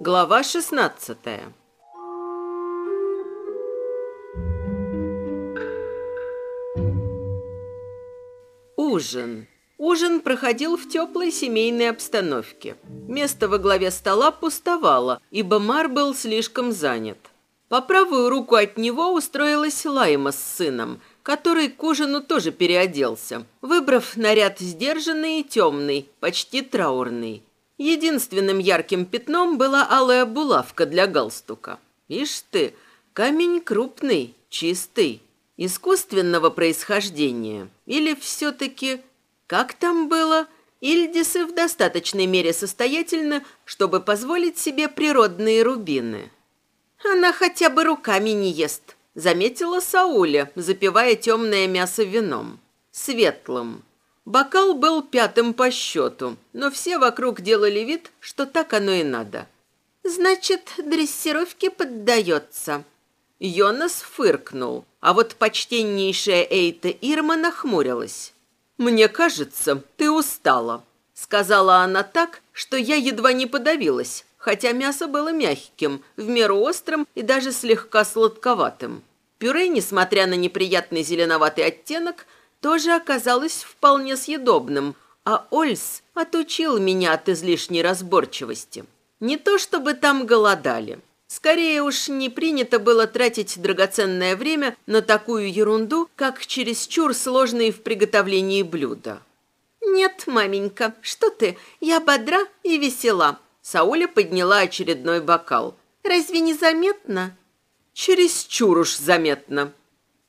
Глава шестнадцатая Ужин. Ужин проходил в теплой семейной обстановке. Место во главе стола пустовало, ибо Мар был слишком занят. По правую руку от него устроилась Лайма с сыном, который к ужину тоже переоделся, выбрав наряд сдержанный и темный, почти траурный. Единственным ярким пятном была алая булавка для галстука. Ишь ты, камень крупный, чистый, искусственного происхождения. Или все-таки, как там было, Ильдисы в достаточной мере состоятельны, чтобы позволить себе природные рубины. Она хотя бы руками не ест, заметила Сауля, запивая темное мясо вином. Светлым. Бокал был пятым по счету, но все вокруг делали вид, что так оно и надо. «Значит, дрессировке поддается». Йонас фыркнул, а вот почтеннейшая Эйта Ирма нахмурилась. «Мне кажется, ты устала», — сказала она так, что я едва не подавилась, хотя мясо было мягким, в меру острым и даже слегка сладковатым. Пюре, несмотря на неприятный зеленоватый оттенок, тоже оказалось вполне съедобным, а Ольс отучил меня от излишней разборчивости. Не то чтобы там голодали. Скорее уж не принято было тратить драгоценное время на такую ерунду, как чересчур сложные в приготовлении блюда. «Нет, маменька, что ты, я бодра и весела». Сауля подняла очередной бокал. «Разве не заметно?» «Чересчур уж заметно»,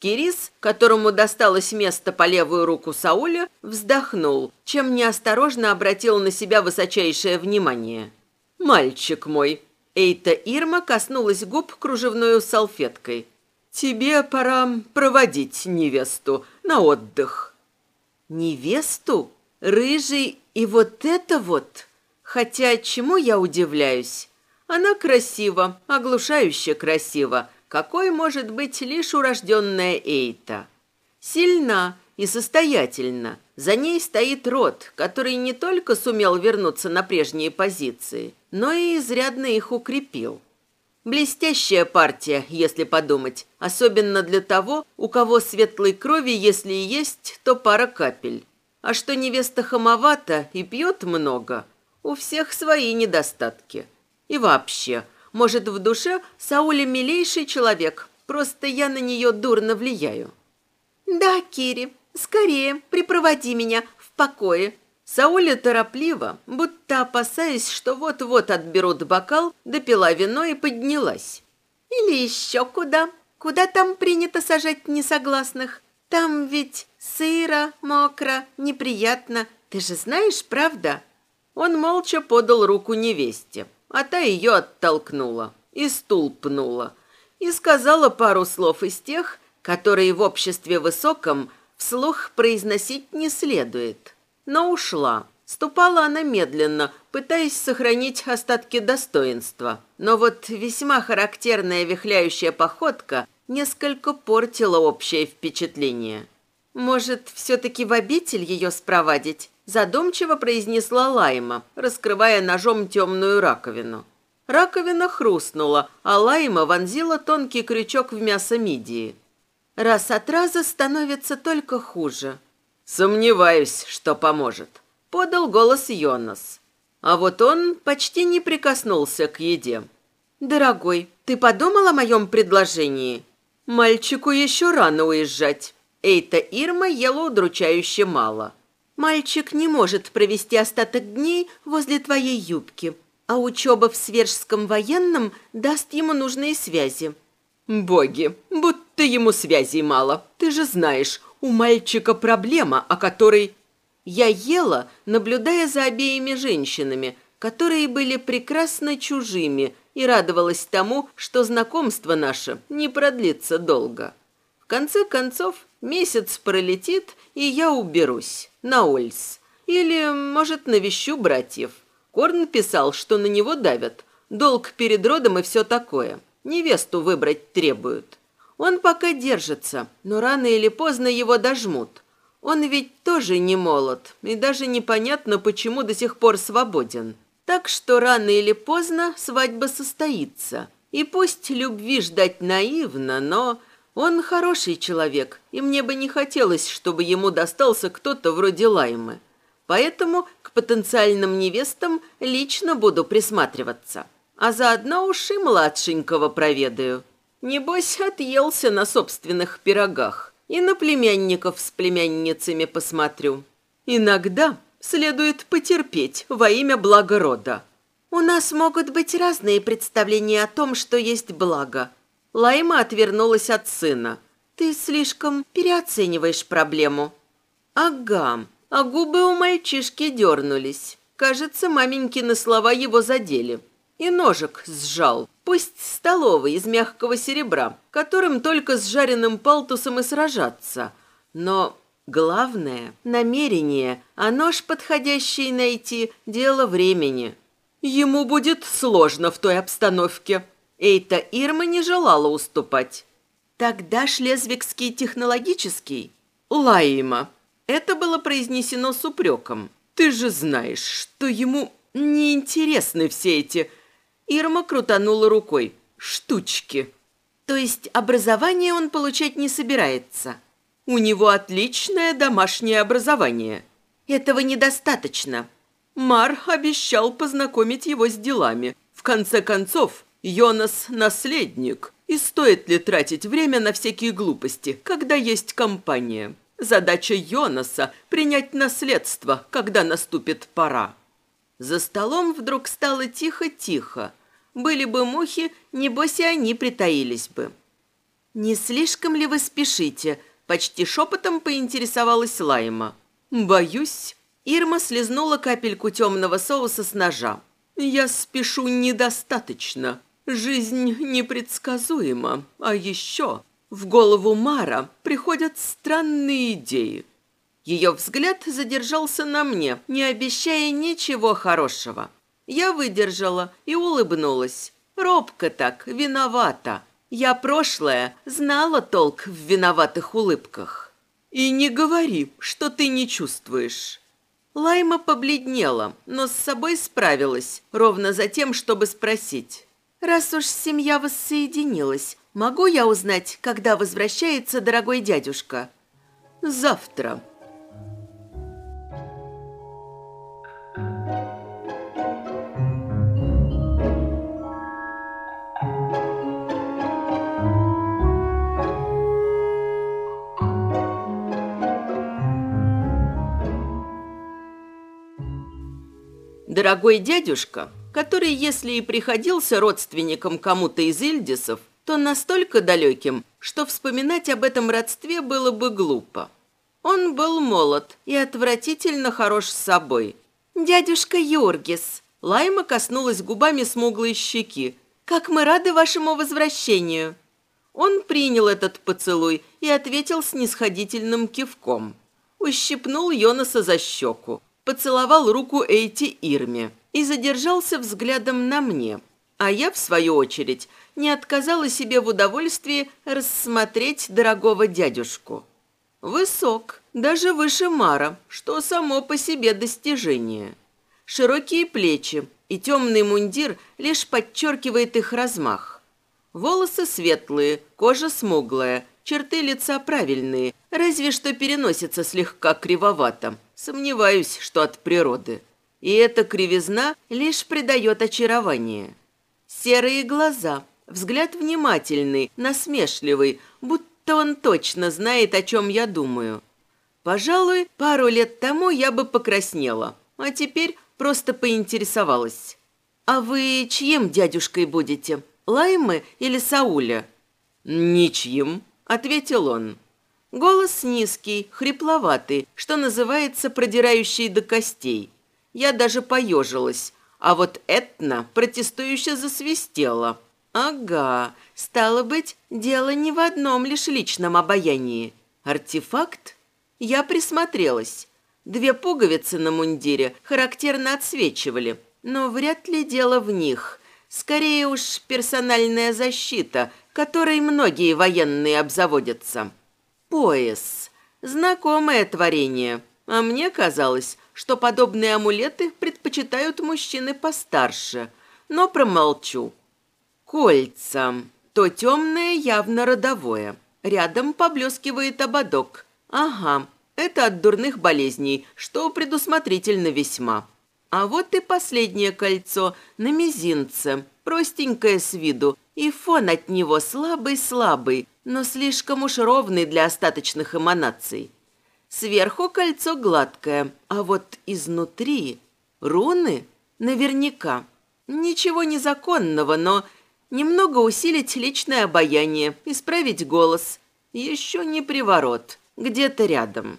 Кирис, которому досталось место по левую руку Сауля, вздохнул, чем неосторожно обратил на себя высочайшее внимание. «Мальчик мой!» Эйта Ирма коснулась губ кружевной салфеткой. «Тебе пора проводить невесту на отдых». «Невесту? Рыжий и вот это вот? Хотя чему я удивляюсь? Она красива, оглушающе красива, какой может быть лишь урожденная Эйта. Сильна и состоятельна. За ней стоит род, который не только сумел вернуться на прежние позиции, но и изрядно их укрепил. Блестящая партия, если подумать, особенно для того, у кого светлой крови, если и есть, то пара капель. А что невеста хамовата и пьет много, у всех свои недостатки. И вообще – может, в душе Сауля милейший человек, просто я на нее дурно влияю. Да, Кири, скорее припроводи меня в покое. Сауля торопливо, будто опасаясь, что вот-вот отберут бокал, допила вино и поднялась. Или еще куда? Куда там принято сажать несогласных? Там ведь сыро, мокро, неприятно. Ты же знаешь, правда? Он молча подал руку невесте а та ее оттолкнула и стул пнула, и сказала пару слов из тех, которые в обществе высоком вслух произносить не следует. Но ушла. Ступала она медленно, пытаясь сохранить остатки достоинства. Но вот весьма характерная вихляющая походка несколько портила общее впечатление. «Может, все-таки в обитель ее спровадить?» задумчиво произнесла Лайма, раскрывая ножом темную раковину. Раковина хрустнула, а Лайма вонзила тонкий крючок в мясо мидии. Раз от раза становится только хуже. «Сомневаюсь, что поможет», — подал голос Йонас. А вот он почти не прикоснулся к еде. «Дорогой, ты подумал о моем предложении?» «Мальчику еще рано уезжать». Эйта Ирма ела удручающе мало. Мальчик не может провести остаток дней возле твоей юбки, а учеба в Свержском военном даст ему нужные связи». «Боги, будто ему связей мало. Ты же знаешь, у мальчика проблема, о которой...» Я ела, наблюдая за обеими женщинами, которые были прекрасно чужими, и радовалась тому, что знакомство наше не продлится долго. В конце концов, месяц пролетит, и я уберусь на Ольс. Или, может, навещу братьев. Корн писал, что на него давят. Долг перед родом и все такое. Невесту выбрать требуют. Он пока держится, но рано или поздно его дожмут. Он ведь тоже не молод, и даже непонятно, почему до сих пор свободен. Так что рано или поздно свадьба состоится. И пусть любви ждать наивно, но он хороший человек, и мне бы не хотелось, чтобы ему достался кто-то вроде Лаймы. Поэтому к потенциальным невестам лично буду присматриваться. А заодно уж и младшенького проведаю. Небось, отъелся на собственных пирогах. И на племянников с племянницами посмотрю. Иногда следует потерпеть во имя блага рода. У нас могут быть разные представления о том, что есть благо. Лайма отвернулась от сына. Ты слишком переоцениваешь проблему. Ага, а губы у мальчишки дернулись. Кажется, маменькины слова его задели. И ножик сжал, пусть столовый из мягкого серебра, которым только с жареным палтусом и сражаться. Но главное – намерение, а нож подходящий найти – дело времени. Ему будет сложно в той обстановке. Эйта Ирма не желала уступать. Тогда Шлезвигский технологический? Лаима, это было произнесено с упреком. «Ты же знаешь, что ему неинтересны все эти...» Ирма крутанула рукой. «Штучки». «То есть образование он получать не собирается?» «У него отличное домашнее образование». «Этого недостаточно». Мар обещал познакомить его с делами. В конце концов, Йонас – наследник. И стоит ли тратить время на всякие глупости, когда есть компания? Задача Йонаса – принять наследство, когда наступит пора. За столом вдруг стало тихо-тихо. Были бы мухи, небось и они притаились бы. «Не слишком ли вы спешите?» – почти шепотом поинтересовалась Лайма. «Боюсь». Ирма слезнула капельку темного соуса с ножа. «Я спешу недостаточно. Жизнь непредсказуема. А еще в голову Мара приходят странные идеи. Ее взгляд задержался на мне, не обещая ничего хорошего. Я выдержала и улыбнулась. Робко так, виновата. Я прошлое знала толк в виноватых улыбках. И не говори, что ты не чувствуешь. Лайма побледнела, но с собой справилась, ровно за тем, чтобы спросить. «Раз уж семья воссоединилась, Могу я узнать, когда возвращается дорогой дядюшка? Завтра. Дорогой дядюшка, который, если и приходился родственником кому-то из Ильдисов, то настолько далеким, что вспоминать об этом родстве было бы глупо. Он был молод и отвратительно хорош с собой. «Дядюшка Юргис!» Лайма коснулась губами смуглой щеки. «Как мы рады вашему возвращению!» Он принял этот поцелуй и ответил снисходительным кивком. Ущипнул Йонаса за щеку, поцеловал руку Эйти Ирме и задержался взглядом на мне. А я, в свою очередь, не отказала себе в удовольствии рассмотреть дорогого дядюшку. Высок, даже выше Мара, что само по себе достижение. Широкие плечи и темный мундир лишь подчеркивает их размах. Волосы светлые, кожа смуглая, черты лица правильные, разве что переносится слегка кривовато. Сомневаюсь, что от природы. И эта кривизна лишь придает очарование. Серые глаза, Взгляд внимательный, насмешливый, будто он точно знает, о чем я думаю. Пожалуй, пару лет тому я бы покраснела, а теперь просто поинтересовалась. «А вы чьим дядюшкой будете? Лаймы или Сауля?» «Ничьим», — ответил он. Голос низкий, хрипловатый, что называется, продирающий до костей. Я даже поежилась, а вот Этна протестующе засвистела — «Ага, стало быть, дело не в одном лишь личном обаянии. Артефакт?» Я присмотрелась. Две пуговицы на мундире характерно отсвечивали. но вряд ли дело в них. Скорее уж персональная защита, которой многие военные обзаводятся. Пояс. Знакомое творение. А мне казалось, что подобные амулеты предпочитают мужчины постарше. Но промолчу. Кольца. То темное явно родовое. Рядом поблескивает ободок. Ага, это от дурных болезней, что предусмотрительно весьма. А вот и последнее кольцо на мизинце, простенькое с виду, и фон от него слабый-слабый, но слишком уж ровный для остаточных эманаций. Сверху кольцо гладкое, а вот изнутри руны наверняка. Ничего незаконного, но немного усилить личное обаяние, исправить голос. Еще не приворот, где-то рядом.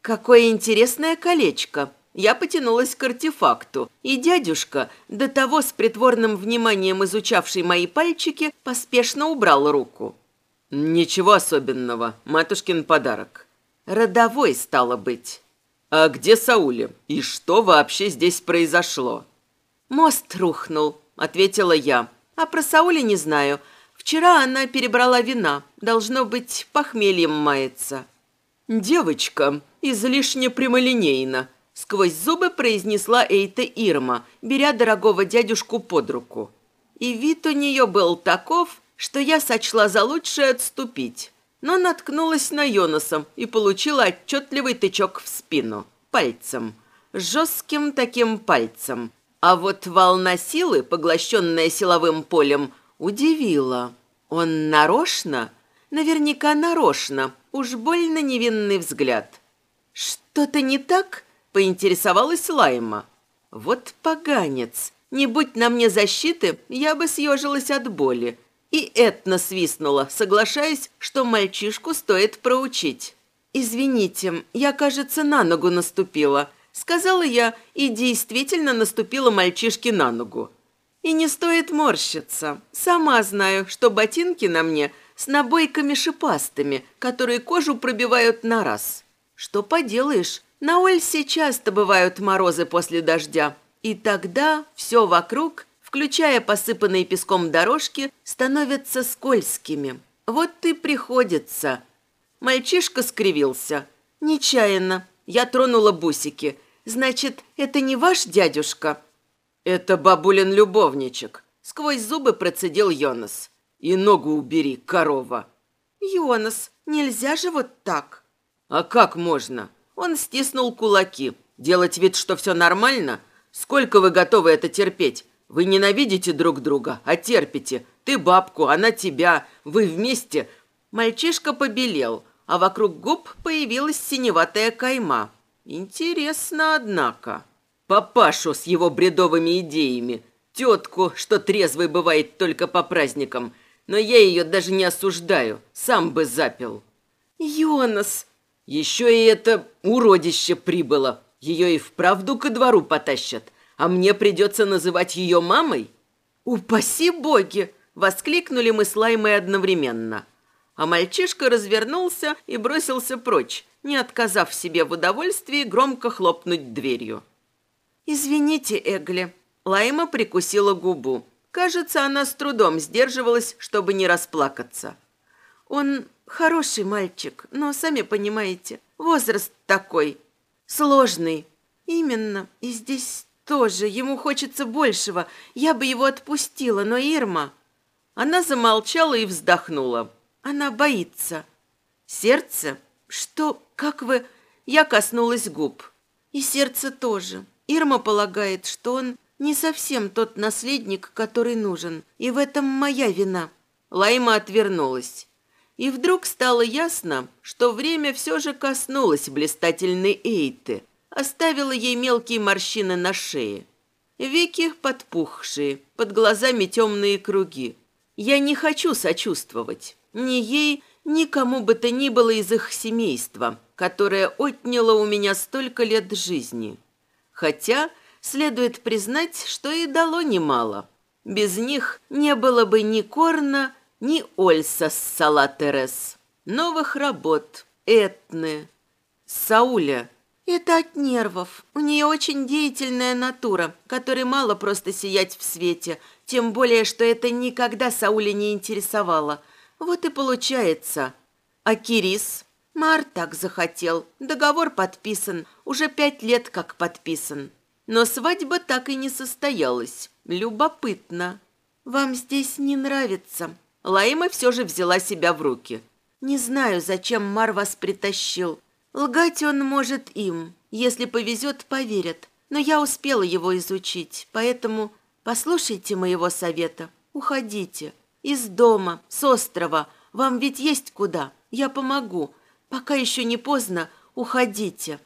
Какое интересное колечко. Я потянулась к артефакту, и дядюшка, до того с притворным вниманием изучавший мои пальчики, поспешно убрал руку. «Ничего особенного, матушкин подарок». «Родовой, стало быть». «А где Саули? И что вообще здесь произошло?» «Мост рухнул», — ответила я. «А про Саули не знаю. Вчера она перебрала вина. Должно быть, похмельем мается». «Девочка, излишне прямолинейно», — сквозь зубы произнесла Эйта Ирма, беря дорогого дядюшку под руку. И вид у нее был таков, что я сочла за лучшее отступить, но наткнулась на Йонаса и получила отчетливый тычок в спину, пальцем, жестким таким пальцем. А вот волна силы, поглощенная силовым полем, удивила. Он нарочно, наверняка нарочно, уж больно невинный взгляд. «Что-то не так?» – поинтересовалась Лайма. «Вот поганец! Не будь на мне защиты, я бы съежилась от боли, и Этна свистнула, соглашаясь, что мальчишку стоит проучить. «Извините, я, кажется, на ногу наступила», — сказала я и действительно наступила мальчишке на ногу. «И не стоит морщиться. Сама знаю, что ботинки на мне с набойками шипастыми, которые кожу пробивают на раз. Что поделаешь, на Ольсе часто бывают морозы после дождя, и тогда все вокруг включая посыпанные песком дорожки, становятся скользкими. Вот и приходится. Мальчишка скривился. Нечаянно. Я тронула бусики. Значит, это не ваш дядюшка? Это бабулин любовничек. Сквозь зубы процедил Йонас. И ногу убери, корова. Йонас, нельзя же вот так. А как можно? Он стиснул кулаки. Делать вид, что все нормально? Сколько вы готовы это терпеть? Вы ненавидите друг друга, а терпите. Ты бабку, она тебя. Вы вместе. Мальчишка побелел, а вокруг губ появилась синеватая кайма. Интересно, однако. Папашу с его бредовыми идеями. Тетку, что трезвый бывает только по праздникам. Но я ее даже не осуждаю. Сам бы запил. Йонас. Еще и это уродище прибыло. Ее и вправду ко двору потащат а мне придется называть ее мамой? Упаси боги! Воскликнули мы с Лаймой одновременно. А мальчишка развернулся и бросился прочь, не отказав себе в удовольствии громко хлопнуть дверью. «Извините, Эгли». Лайма прикусила губу. Кажется, она с трудом сдерживалась, чтобы не расплакаться. «Он хороший мальчик, но, сами понимаете, возраст такой, сложный. Именно, и здесь тоже, ему хочется большего. Я бы его отпустила, но Ирма...» Она замолчала и вздохнула. Она боится. «Сердце? Что? Как вы...» Я коснулась губ. «И сердце тоже. Ирма полагает, что он не совсем тот наследник, который нужен. И в этом моя вина». Лайма отвернулась. И вдруг стало ясно, что время все же коснулось блистательной Эйты, оставила ей мелкие морщины на шее. Веки подпухшие, под глазами темные круги. Я не хочу сочувствовать ни ей, ни кому бы то ни было из их семейства, которое отняло у меня столько лет жизни. Хотя следует признать, что и дало немало. Без них не было бы ни Корна, ни Ольса с Салатерес. Новых работ, Этны, Сауля – Это от нервов. У нее очень деятельная натура, которой мало просто сиять в свете, тем более, что это никогда Сауля не интересовало. Вот и получается. А Кирис? Мар так захотел. Договор подписан. Уже пять лет как подписан. Но свадьба так и не состоялась. Любопытно. Вам здесь не нравится. Лаима все же взяла себя в руки. Не знаю, зачем Мар вас притащил. Лгать он может им. Если повезет, поверят. Но я успела его изучить, поэтому послушайте моего совета. Уходите. Из дома, с острова. Вам ведь есть куда. Я помогу. Пока еще не поздно, уходите.